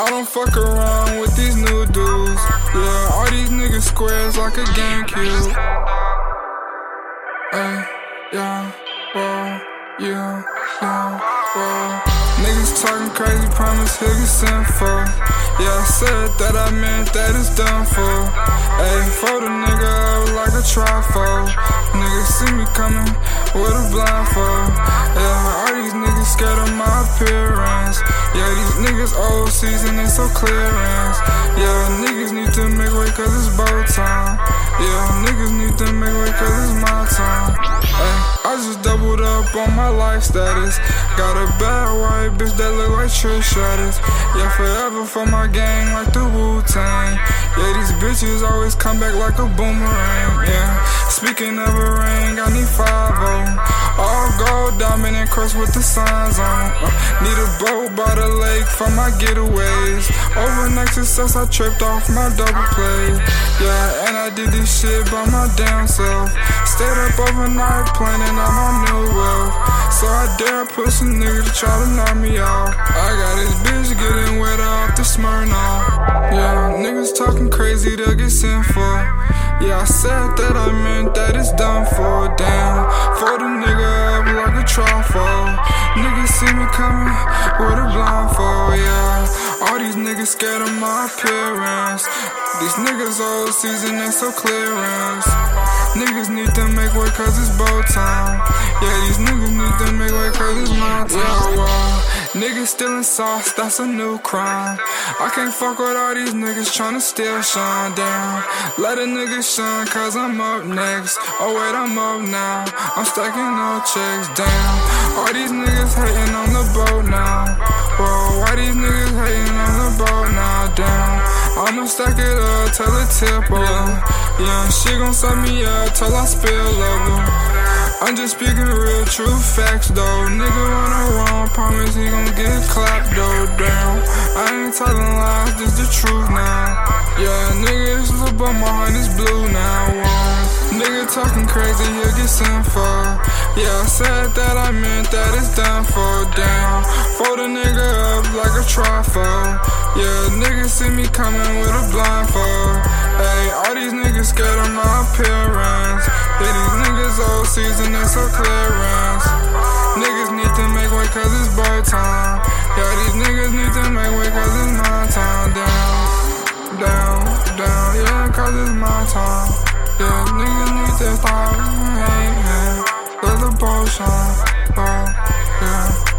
I don't fuck around with these new dudes. Yeah, all these niggas squares like a GameCube. Hey, yeah, whoa, yeah, yeah, whoa. Niggas talking crazy, promise he'll get sent for. Yeah, I said that I meant that it's done for. Hey, for the nigga up like a trifle. Niggas see me coming with a blindfold. Niggas old season, they so clearance. Yeah, niggas need to make way cause it's bow time. Yeah, niggas need to make way cause it's my time. Ay, I just doubled up on my life status. Got a bad white bitch that look like Trish Stratus. Yeah, forever for my gang like the Wu Tang. Yeah, these bitches always come back like a boomerang. Yeah, speaking of a ring, I need 5 All gold, diamond, and cross with the signs on. Uh, need a boat by the lake for my getaways. Overnight success, I tripped off my double play. Yeah, and I did this shit by my damn self. Stayed up overnight planning on my new wealth. So I dare push a nigga to try to knock me out. I got this bitch getting wet off the Smirnoff. Yeah, niggas talking crazy, they'll get sent for. Yeah, I said that I meant that it's done for. Damn, for the nigga niggas scared of my appearance. These niggas old season, they so clearance. Niggas need to make way cause it's bow time. Yeah, these niggas need to make way cause it's my time. Well, niggas stealing sauce, that's a new crime. I can't fuck with all these niggas tryna steal shine down. Let a nigga shine cause I'm up next. Oh wait, I'm up now. I'm stacking no checks down. All these niggas hating on the boat now. I'ma stack it up till it tip over. Yeah, she gon' suck me up till I spill over. I'm just speaking real true facts though. Nigga wanna wrong, promise he gon' get clapped though. Damn, I ain't telling lies, just the truth now. Yeah, nigga, this little but my heart is blue now. Nigga talking crazy, he'll get sent for. Yeah, I said that I meant that it's done for. Damn, for the nigga up like a trifle. Yeah, niggas see me coming with a blindfold. Hey, all these niggas scared of my appearance. Yeah, these niggas old season, they so clearance. Niggas need to make way cause it's boy time. Yeah, these niggas need to make way cause it's my time. Down, down, down, yeah, cause it's my time. Yeah, niggas need to stop, hey, yeah. Let the ball shine, oh, yeah, hey.